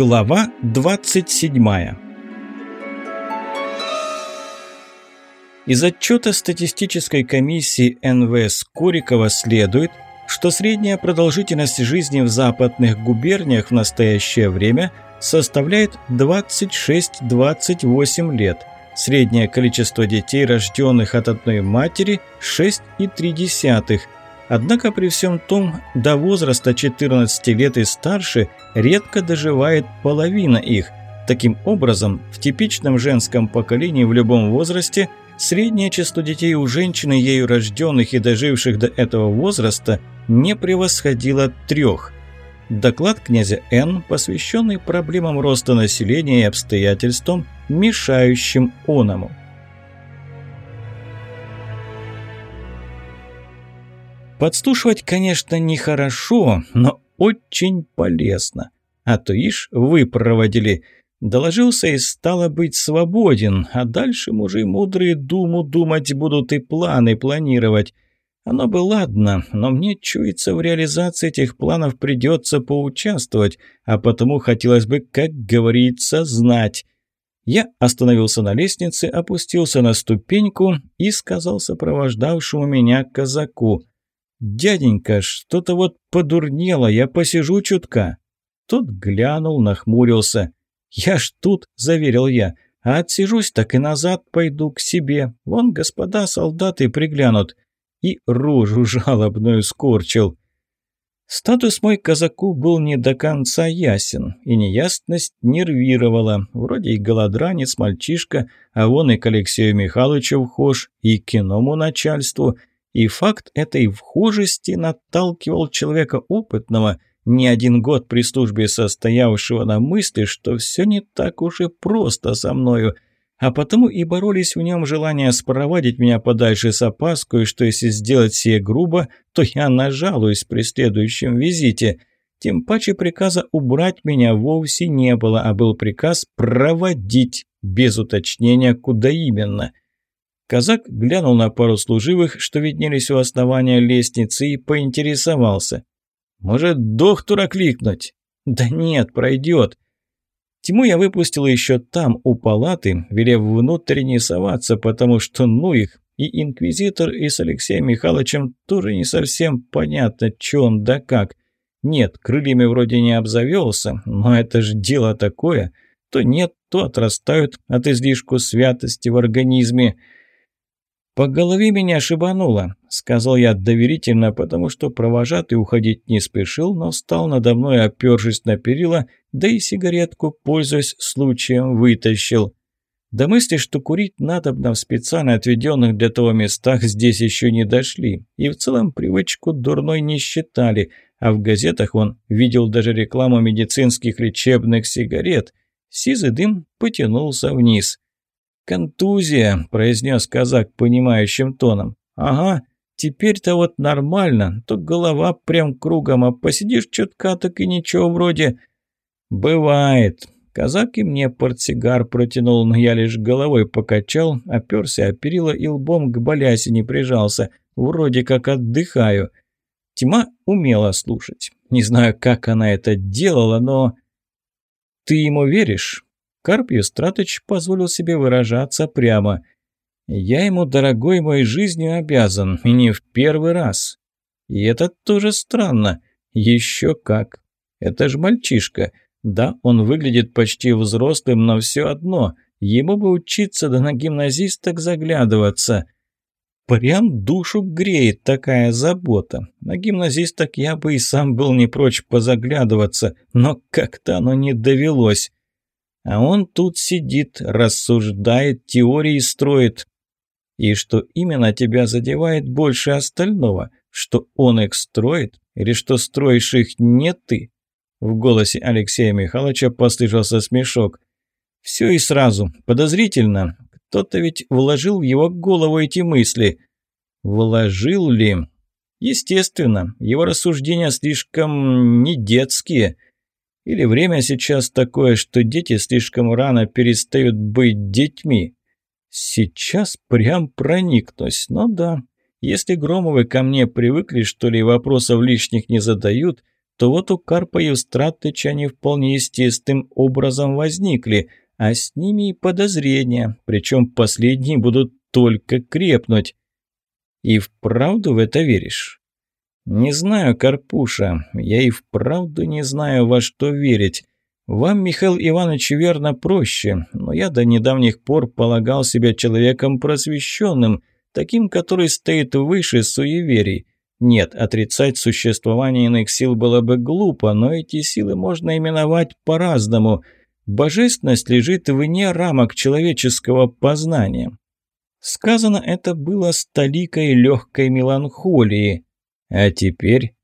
Глава 27 Из отчета статистической комиссии НВС Курикова следует, что средняя продолжительность жизни в западных губерниях в настоящее время составляет 26-28 лет. Среднее количество детей, рожденных от одной матери – 6,3 Однако при всем том, до возраста 14 лет и старше редко доживает половина их. Таким образом, в типичном женском поколении в любом возрасте среднее число детей у женщины, ею рожденных и доживших до этого возраста, не превосходило трех. Доклад князя Н, посвященный проблемам роста населения и обстоятельствам, мешающим оному. Подслушивать, конечно, нехорошо, но очень полезно. А то ишь вы проводили. Доложился и стало быть свободен, а дальше мужи мудрые думу думать будут и планы планировать. Оно бы ладно, но мне чуется, в реализации этих планов придется поучаствовать, а потому хотелось бы, как говорится, знать. Я остановился на лестнице, опустился на ступеньку и сказал сопровождавшему меня казаку – «Дяденька, что-то вот подурнело, я посижу чутка». Тот глянул, нахмурился. «Я ж тут», — заверил я, — «а отсижусь, так и назад пойду к себе. Вон господа солдаты приглянут». И рожу жалобную скорчил. Статус мой казаку был не до конца ясен, и неясность нервировала. Вроде и голодранец, мальчишка, а вон и к Алексею Михайловичу вхож, и к иному начальству — и факт этой вхожести наталкивал человека опытного, не один год при службе состоявшего на мысли, что все не так уж и просто со мною, а потому и боролись в нем желание спровадить меня подальше с опаской, что если сделать сие грубо, то я нажалуюсь при следующем визите. Тем паче приказа убрать меня вовсе не было, а был приказ проводить, без уточнения, куда именно. Казак глянул на пару служивых, что виднелись у основания лестницы, и поинтересовался. «Может, доктора кликнуть?» «Да нет, пройдет». Тьму я выпустил еще там, у палаты, велев внутрь не соваться, потому что ну их, и инквизитор, и с Алексеем Михайловичем тоже не совсем понятно, что он да как. Нет, крыльями вроде не обзавелся, но это же дело такое. То нет, то отрастают от излишку святости в организме. «По голове меня шибануло», — сказал я доверительно, потому что провожатый уходить не спешил, но встал надо мной, опершись на перила, да и сигаретку, пользуясь случаем, вытащил. До мысли, что курить надобно в специально отведенных для того местах, здесь еще не дошли, и в целом привычку дурной не считали, а в газетах он видел даже рекламу медицинских лечебных сигарет. Сизый дым потянулся вниз. «Контузия», – произнес казак понимающим тоном. «Ага, теперь-то вот нормально, то голова прям кругом, а посидишь чутка, так и ничего вроде...» «Бывает». Казак и мне портсигар протянул, но я лишь головой покачал, оперся о перила и лбом к балясине прижался. Вроде как отдыхаю. Тьма умела слушать. Не знаю, как она это делала, но... «Ты ему веришь?» Карп Юстратыч позволил себе выражаться прямо. «Я ему, дорогой мой, жизнью обязан, и не в первый раз. И это тоже странно. Еще как. Это ж мальчишка. Да, он выглядит почти взрослым, но все одно. Ему бы учиться да на гимназисток заглядываться». Прям душу греет такая забота. На гимназисток я бы и сам был не прочь позаглядываться, но как-то оно не довелось. А он тут сидит, рассуждает, теории строит. И что именно тебя задевает больше остального? Что он их строит? Или что строишь их не ты? В голосе Алексея Михайловича послышался смешок. Все и сразу. Подозрительно. Кто-то ведь вложил в его голову эти мысли. Вложил ли? Естественно, его рассуждения слишком не детские – или время сейчас такое, что дети слишком рано перестают быть детьми? Сейчас прям проникнусь, но да. Если Громовы ко мне привыкли, что ли, вопросов лишних не задают, то вот у Карпа Евстратыча они вполне естественным образом возникли, а с ними и подозрения, причем последние будут только крепнуть. И вправду в это веришь? Не знаю, Карпуша, я и вправду не знаю, во что верить. Вам, Михаил Иванович, верно проще, но я до недавних пор полагал себя человеком просвещенным, таким, который стоит выше суеверий. Нет, отрицать существование иных сил было бы глупо, но эти силы можно именовать по-разному. Божественность лежит вне рамок человеческого познания. Сказано это было с толикой легкой меланхолии. А теперь...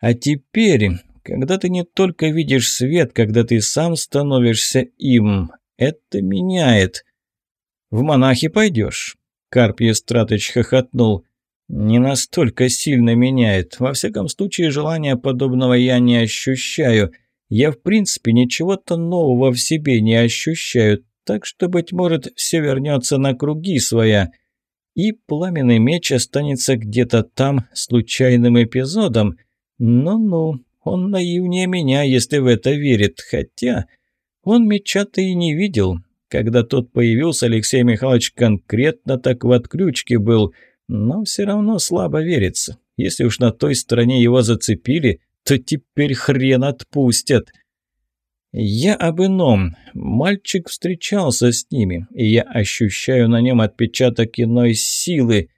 А теперь когда ты не только видишь свет, когда ты сам становишься им. Это меняет. В монахи пойдешь. Карп Естратыч хохотнул. Не настолько сильно меняет. Во всяком случае, желания подобного я не ощущаю. Я, в принципе, ничего-то нового в себе не ощущаю. Так что, быть может, все вернется на круги своя. И пламенный меч останется где-то там случайным эпизодом. Ну-ну, он наивнее меня, если в это верит, хотя он меча-то и не видел. Когда тот появился, Алексей Михайлович конкретно так в отключке был, но все равно слабо верится. Если уж на той стороне его зацепили, то теперь хрен отпустят. Я об ином. Мальчик встречался с ними, и я ощущаю на нем отпечаток иной силы.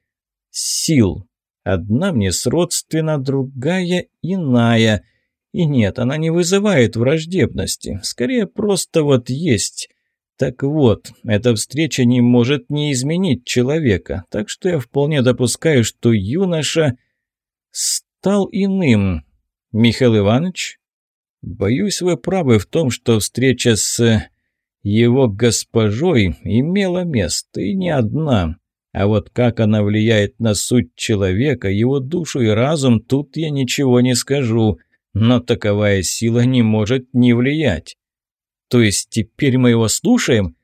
Сил. Одна мне сродственна, другая иная — и нет, она не вызывает враждебности, скорее просто вот есть. Так вот, эта встреча не может не изменить человека, так что я вполне допускаю, что юноша стал иным. Михаил Иванович? Боюсь, вы правы в том, что встреча с его госпожой имела место, и не одна. А вот как она влияет на суть человека, его душу и разум, тут я ничего не скажу но таковая сила не может не влиять. То есть теперь мы его слушаем?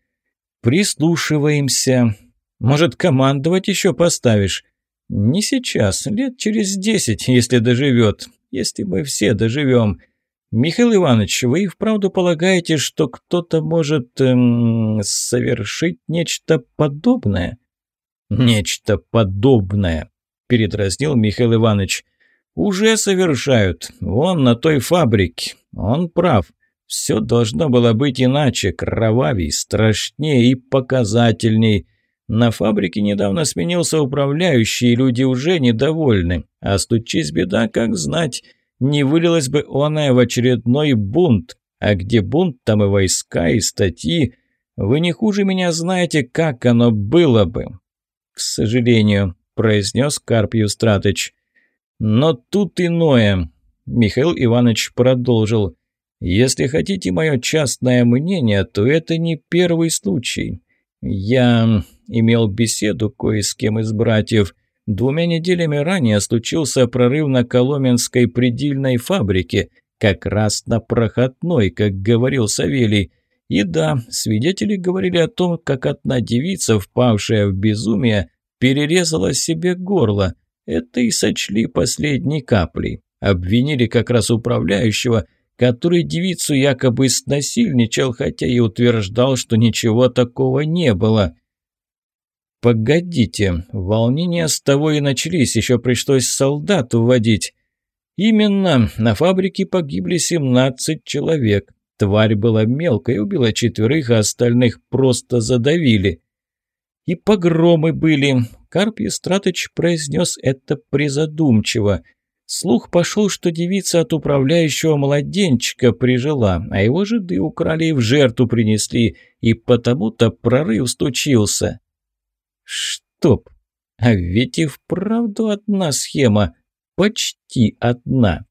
Прислушиваемся. Может, командовать еще поставишь? Не сейчас, лет через десять, если доживет. Если мы все доживем. Михаил Иванович, вы и вправду полагаете, что кто-то может эм, совершить нечто подобное? Нечто подобное, передразнил Михаил Иванович. «Уже совершают. Вон на той фабрике. Он прав. Все должно было быть иначе, кровавей, страшнее и показательней. На фабрике недавно сменился управляющий, и люди уже недовольны. А стучись беда, как знать, не вылилось бы оное в очередной бунт. А где бунт, там и войска, и статьи. Вы не хуже меня знаете, как оно было бы». «К сожалению», – произнес Карп Юстратыч. Но тут иное. Михаил Иванович продолжил. Если хотите мое частное мнение, то это не первый случай. Я имел беседу кое с кем из братьев. Двумя неделями ранее случился прорыв на Коломенской предельной фабрике, как раз на проходной, как говорил Савелий. И да, свидетели говорили о том, как одна девица, впавшая в безумие, перерезала себе горло. Это и сочли последней каплей. Обвинили как раз управляющего, который девицу якобы снасильничал, хотя и утверждал, что ничего такого не было. «Погодите, волнения с того и начались, еще пришлось солдат уводить. Именно, на фабрике погибли 17 человек. Тварь была мелкой, убила четверых, а остальных просто задавили. И погромы были, Карп Естратыч произнес это призадумчиво. Слух пошел, что девица от управляющего младенчика прижила, а его жиды украли и в жертву принесли, и потому-то прорыв стучился. Чтоб! А ведь и вправду одна схема. Почти одна.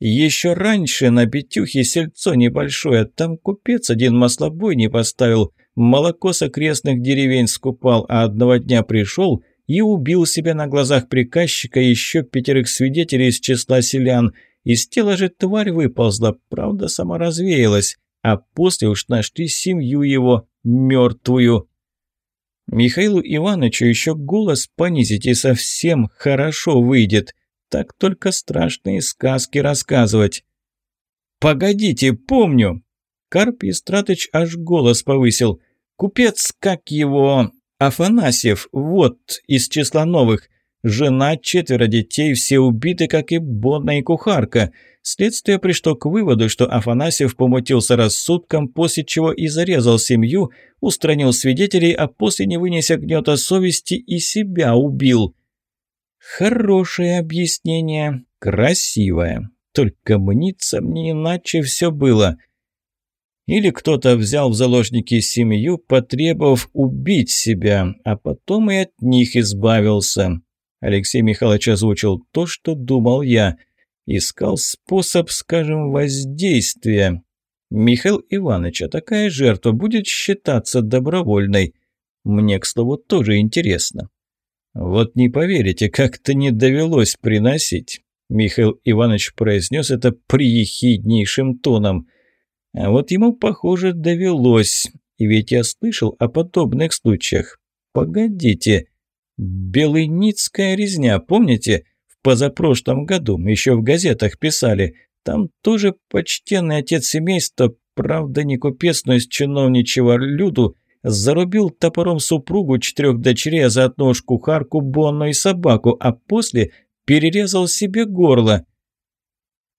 Еще раньше на Петюхе сельцо небольшое, там купец один маслобой не поставил – молоко с окрестных деревень скупал, а одного дня пришел и убил себя на глазах приказчика еще пятерых свидетелей из числа селян. Из тела же тварь выползла, правда, сама развеялась, а после уж нашли семью его, мертвую. Михаилу Ивановичу еще голос понизить и совсем хорошо выйдет. Так только страшные сказки рассказывать. «Погодите, помню!» Карп Истратыч аж голос повысил. «Купец, как его... Афанасьев, вот, из числа новых. Жена, четверо детей, все убиты, как и Бонна и кухарка. Следствие пришло к выводу, что Афанасьев помутился рассудком, после чего и зарезал семью, устранил свидетелей, а после, не вынеся гнета совести, и себя убил. Хорошее объяснение, красивое. Только мнится мне иначе все было. Или кто-то взял в заложники семью, потребовав убить себя, а потом и от них избавился. Алексей Михайлович озвучил то, что думал я. Искал способ, скажем, воздействия. Михаил Иванович, а такая жертва будет считаться добровольной? Мне, к слову, тоже интересно. Вот не поверите, как-то не довелось приносить. Михаил Иванович произнес это приехиднейшим тоном. А вот ему, похоже, довелось. И ведь я слышал о подобных случаях. Погодите, Белыницкая резня, помните? В позапрошлом году, еще в газетах писали. Там тоже почтенный отец семейства, правда не купец, но из чиновничьего люду, зарубил топором супругу четырех дочерей, а заодно уж кухарку, Бонну и собаку, а после перерезал себе горло.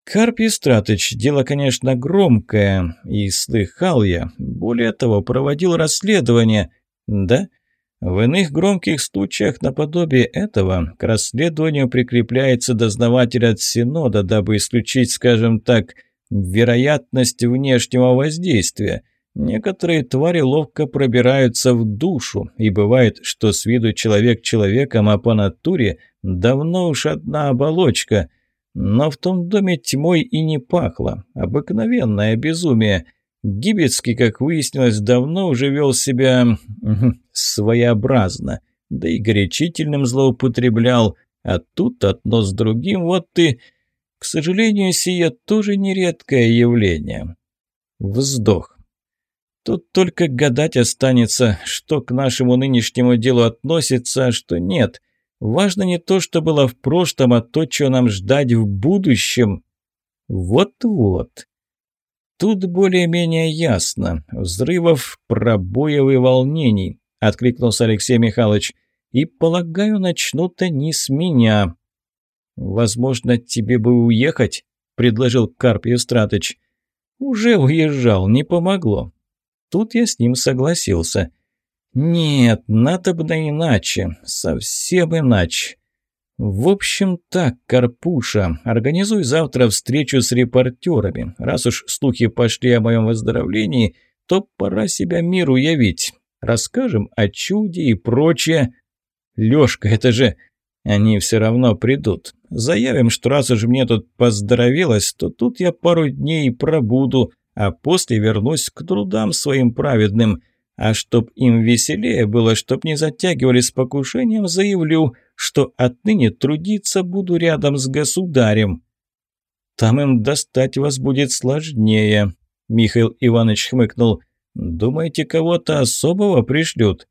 Карп Истратыч, дело, конечно, громкое, и слыхал я. Более того, проводил расследование. Да? В иных громких случаях наподобие этого к расследованию прикрепляется дознаватель от Синода, дабы исключить, скажем так, вероятность внешнего воздействия. Некоторые твари ловко пробираются в душу, и бывает, что с виду человек человеком, а по натуре давно уж одна оболочка. Но в том доме тьмой и не пахло. Обыкновенное безумие – Гибецкий, как выяснилось, давно уже вел себя своеобразно, да и горячительным злоупотреблял, а тут одно с другим, вот и... К сожалению, сие тоже нередкое явление. Вздох. Тут только гадать останется, что к нашему нынешнему делу относится, а что нет. Важно не то, что было в прошлом, а то, что нам ждать в будущем. Вот-вот. Тут более-менее ясно. Взрывов, пробоев и волнений, откликнулся Алексей Михайлович. И, полагаю, начнут они с меня. Возможно, тебе бы уехать, предложил Карп Евстратыч. Уже уезжал, не помогло. Тут я с ним согласился. Нет, надо бы да иначе, совсем иначе. «В общем так, Карпуша, организуй завтра встречу с репортерами. Раз уж слухи пошли о моем выздоровлении, то пора себя миру явить. Расскажем о чуде и прочее. Лёшка, это же... Они все равно придут. Заявим, что раз уж мне тут поздоровилось, то тут я пару дней пробуду, а после вернусь к трудам своим праведным. А чтоб им веселее было, чтоб не затягивали с покушением, заявлю, что отныне трудиться буду рядом с государем. Там им достать вас будет сложнее, Михаил Иванович хмыкнул. Думаете, кого-то особого пришлют?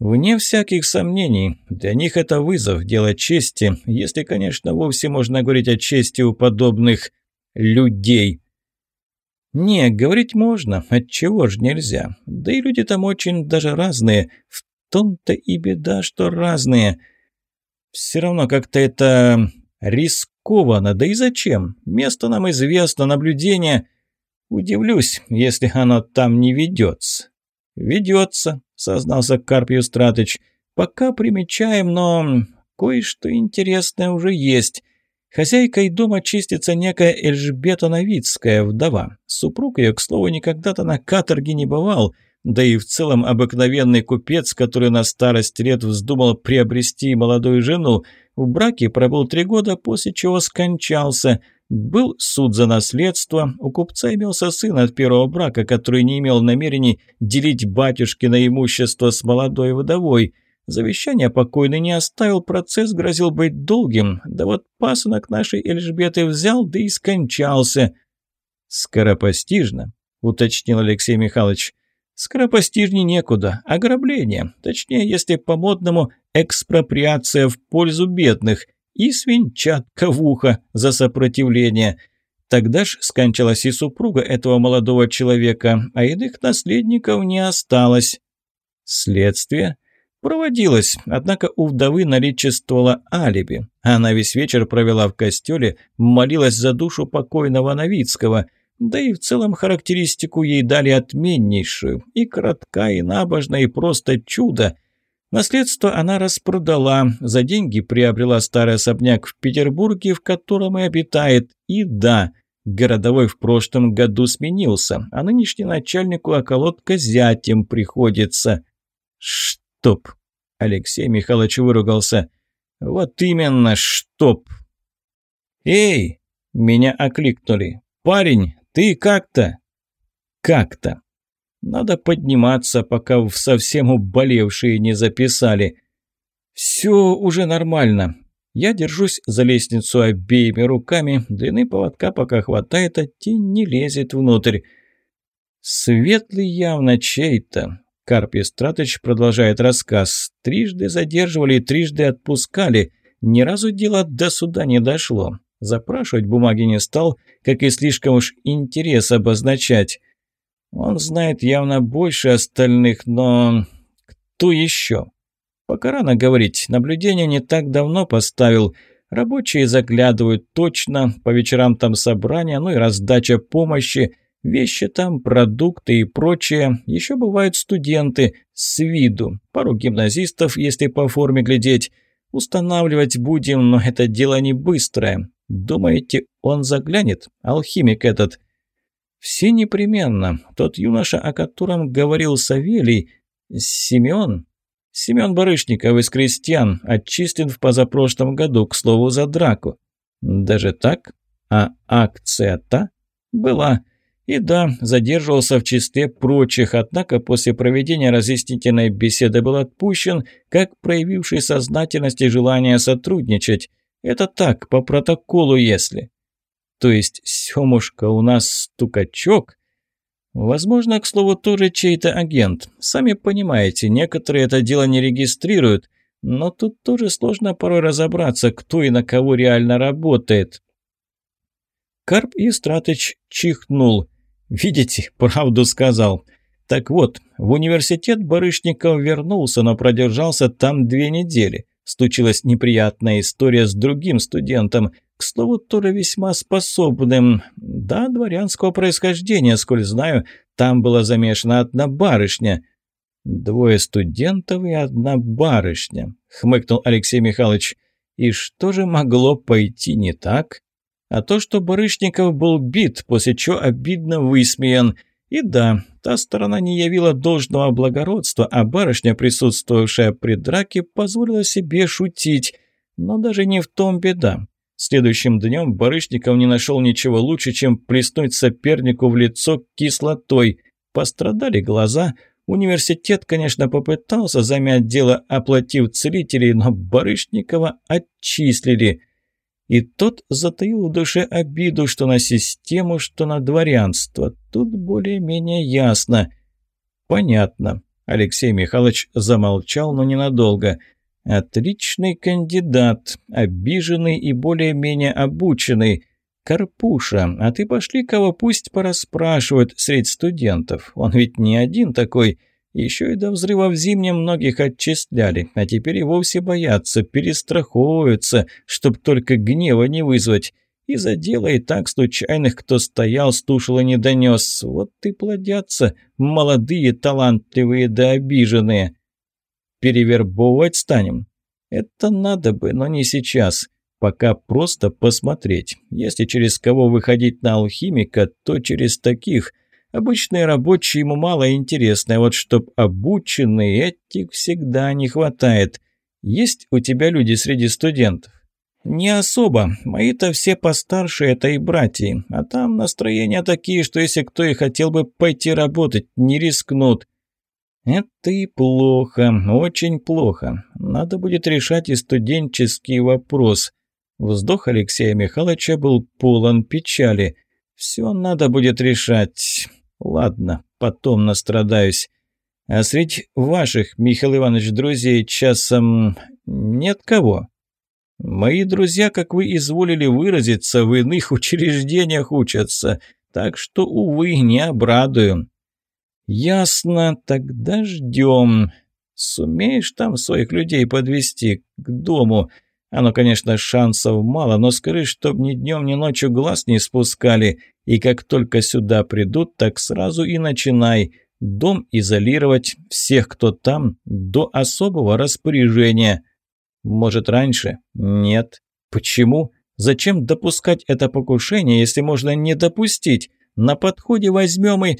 Вне всяких сомнений, для них это вызов, дело чести, если, конечно, вовсе можно говорить о чести у подобных людей. «Не, говорить можно, отчего ж нельзя. Да и люди там очень даже разные. В том-то и беда, что разные. Все равно как-то это рискованно, да и зачем? Место нам известно, наблюдение. Удивлюсь, если оно там не ведется». «Ведется», — сознался Карпий Стратыч. «Пока примечаем, но кое-что интересное уже есть». Хозяйкой дома чистится некая Эльжбета Новицкая, вдова. Супруг ее, к слову, никогда-то на каторге не бывал, да и в целом обыкновенный купец, который на старость лет вздумал приобрести молодую жену, в браке пробыл три года, после чего скончался. Был суд за наследство, у купца имелся сын от первого брака, который не имел намерений делить батюшкино имущество с молодой вдовой – Завещание покойный не оставил, процесс грозил быть долгим. Да вот пасынок нашей Эльжбеты взял, да и скончался. «Скоропостижно», — уточнил Алексей Михайлович. «Скоропостижней некуда. Ограбление. Точнее, если по-модному, экспроприация в пользу бедных. и свинчатка в ухо за сопротивление. Тогда ж скончалась и супруга этого молодого человека, а иных наследников не осталось. Следствие проводилось, однако у вдовы наличествовало алиби. Она весь вечер провела в костеле, молилась за душу покойного Новицкого – да и в целом характеристику ей дали отменнейшую. И коротка, и набожна, и просто чудо. Наследство она распродала, за деньги приобрела старый особняк в Петербурге, в котором и обитает. И да, городовой в прошлом году сменился, а нынешний начальнику околотка зятем приходится. Чтоб! Алексей Михайлович выругался. Вот именно, чтоб! Эй! Меня окликнули. «Парень, ты как-то?» «Как-то. Надо подниматься, пока в совсем уболевшие не записали. Все уже нормально. Я держусь за лестницу обеими руками, длины поводка пока хватает, а тень не лезет внутрь. Светлый явно чей-то. Карп Истратыч продолжает рассказ. Трижды задерживали и трижды отпускали. Ни разу дело до суда не дошло. Запрашивать бумаги не стал, как и слишком уж интерес обозначать. Он знает явно больше остальных, но... Кто еще? Пока рано говорить, наблюдение не так давно поставил. Рабочие заглядывают точно, по вечерам там собрания, ну и раздача помощи, вещи там, продукты и прочее. Еще бывают студенты, с виду, пару гимназистов, если по форме глядеть. Устанавливать будем, но это дело не быстрое. Думаете, он заглянет, алхимик этот?» «Все непременно. Тот юноша, о котором говорил Савелий, Семен...» «Семен Барышников из крестьян, отчислен в позапрошлом году, к слову, за драку». «Даже так? А акция-то?» «Была». И да, задерживался в числе прочих, однако после проведения разъяснительной беседы был отпущен, как проявивший сознательность и желание сотрудничать. Это так, по протоколу если. То есть Семушка у нас стукачок? Возможно, к слову, тоже чей-то агент. Сами понимаете, некоторые это дело не регистрируют, но тут тоже сложно порой разобраться, кто и на кого реально работает. Карп Истратыч чихнул. «Видите, правду сказал». Так вот, в университет Барышников вернулся, но продержался там две недели. Случилась неприятная история с другим студентом, к слову, тоже весьма способным. Да, дворянского происхождения, сколь знаю, там была замешана одна барышня. «Двое студентов и одна барышня», — хмыкнул Алексей Михайлович. «И что же могло пойти не так?» А то, что Барышников был бит, после чего обидно высмеян. И да, та сторона не явила должного благородства, а барышня, присутствовавшая при драке, позволила себе шутить. Но даже не в том беда. Следующим днем Барышников не нашел ничего лучше, чем плеснуть сопернику в лицо кислотой. Пострадали глаза. Университет, конечно, попытался замять дело, оплатив целителей, но Барышникова отчислили. И тот затаил в душе обиду, что на систему, что на дворянство. Тут более-менее ясно. Понятно. Алексей Михайлович замолчал, но ненадолго. Отличный кандидат, обиженный и более-менее обученный. Карпуша, а ты пошли кого пусть порасспрашивают среди студентов. Он ведь не один такой. Еще и до взрыва в зимнем многих отчисляли, а теперь и вовсе боятся, перестраховываются, чтоб только гнева не вызвать. И за дело и так случайных, кто стоял, стушил и не донес. Вот и плодятся молодые, талантливые да обиженные. Перевербовывать станем? Это надо бы, но не сейчас. Пока просто посмотреть. Если через кого выходить на алхимика, то через таких – Обычные рабочие ему мало интересны, а вот чтоб обученные, этих всегда не хватает. Есть у тебя люди среди студентов? Не особо. Мои-то все постарше, это и братья. А там настроения такие, что если кто и хотел бы пойти работать, не рискнут. Это и плохо, очень плохо. Надо будет решать и студенческий вопрос. Вздох Алексея Михайловича был полон печали. Все надо будет решать. Ладно, потом настрадаюсь. А среди ваших, Михаил Иванович, друзей часом нет кого? Мои друзья, как вы изволили выразиться, в иных учреждениях учатся, так что, увы, не обрадую». «Ясно, тогда ждем. Сумеешь там своих людей подвести к дому?» Оно, конечно, шансов мало, но скажи, чтоб ни днем, ни ночью глаз не спускали, и как только сюда придут, так сразу и начинай. Дом изолировать, всех, кто там, до особого распоряжения. Может, раньше? Нет. Почему? Зачем допускать это покушение, если можно не допустить? На подходе возьмем и...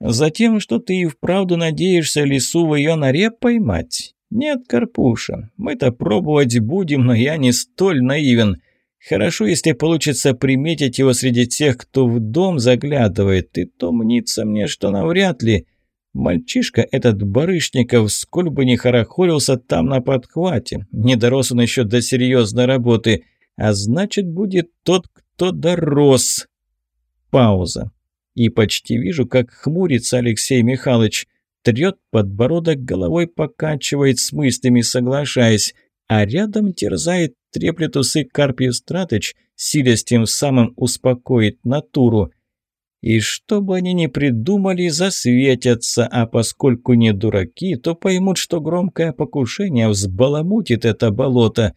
Затем, что ты и вправду надеешься лису в ее норе поймать? «Нет, Карпуша, мы-то пробовать будем, но я не столь наивен. Хорошо, если получится приметить его среди тех, кто в дом заглядывает, и то мнится мне, что навряд ли. Мальчишка этот Барышников, сколь бы ни хорохорился там на подхвате, не дорос он еще до серьезной работы, а значит, будет тот, кто дорос». Пауза. И почти вижу, как хмурится Алексей Михайлович трет подбородок, головой покачивает с мыслями, соглашаясь, а рядом терзает треплет усы Карпий Стратыч, силясь тем самым успокоить натуру. И что бы они ни придумали, засветятся, а поскольку не дураки, то поймут, что громкое покушение взбаламутит это болото.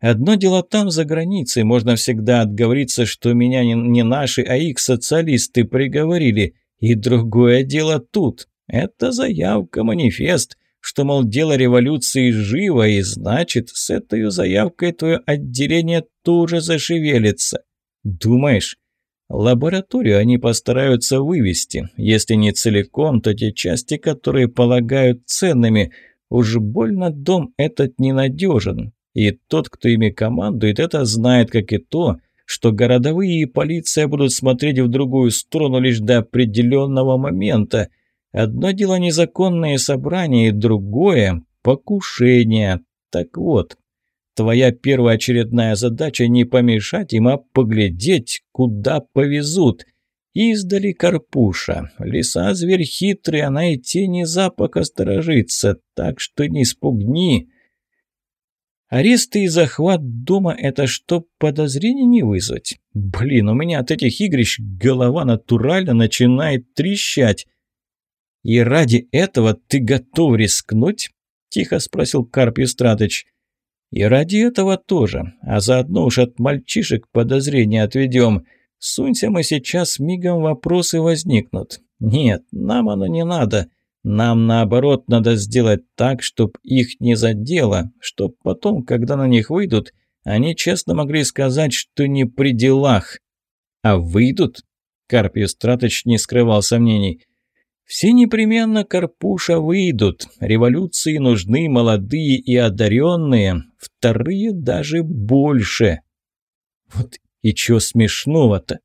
Одно дело там, за границей, можно всегда отговориться, что меня не, наши, а их социалисты приговорили. И другое дело тут, это заявка, манифест, что, мол, дело революции живо, и значит, с этой заявкой твое отделение тоже зашевелится. Думаешь? Лабораторию они постараются вывести, если не целиком, то те части, которые полагают ценными. Уж больно дом этот ненадежен. И тот, кто ими командует, это знает, как и то, что городовые и полиция будут смотреть в другую сторону лишь до определенного момента – Одно дело незаконные собрания, другое – покушение. Так вот, твоя первоочередная задача не помешать им, а поглядеть, куда повезут. Издали Карпуша. Лиса зверь хитрый, она и тени запаха сторожится, так что не спугни. Аресты и захват дома – это чтоб подозрений не вызвать? Блин, у меня от этих игрищ голова натурально начинает трещать. «И ради этого ты готов рискнуть?» – тихо спросил Карп Юстратыч. «И ради этого тоже, а заодно уж от мальчишек подозрения отведем. Сунься мы сейчас, мигом вопросы возникнут. Нет, нам оно не надо. Нам, наоборот, надо сделать так, чтоб их не задело, чтоб потом, когда на них выйдут, они честно могли сказать, что не при делах. А выйдут?» Карп Юстратыч не скрывал сомнений – все непременно Карпуша выйдут. Революции нужны молодые и одаренные, вторые даже больше. Вот и чё смешного-то?